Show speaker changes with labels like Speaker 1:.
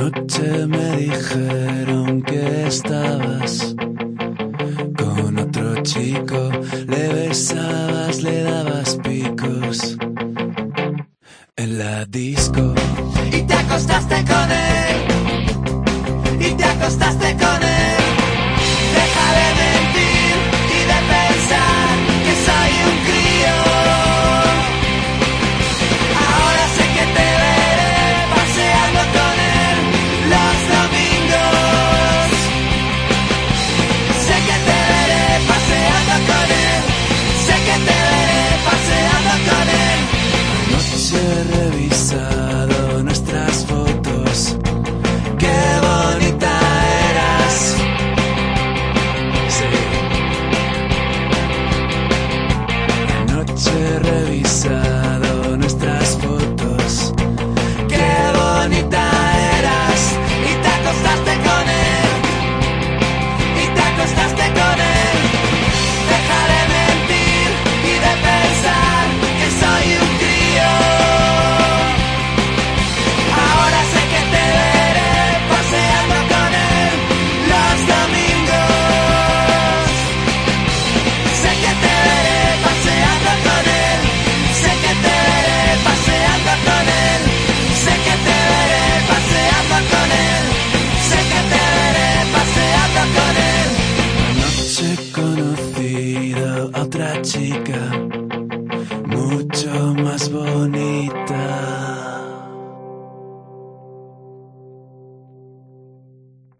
Speaker 1: Anoche me dijeron que estabas con otro chico, le besabas, le dabas picos en la disco
Speaker 2: y te acostaste con él.
Speaker 1: very sad. otra chica mucho más bonita.